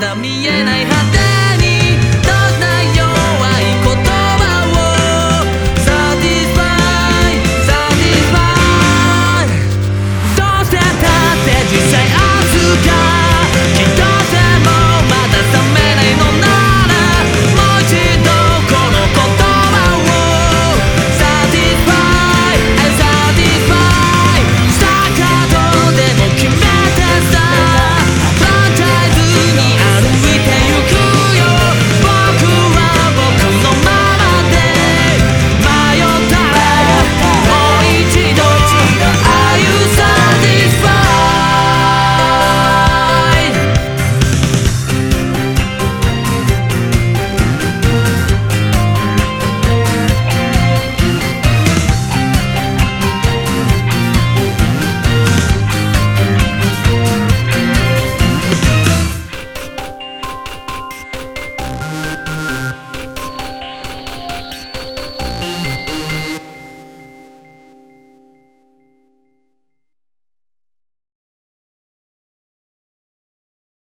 まだ見えない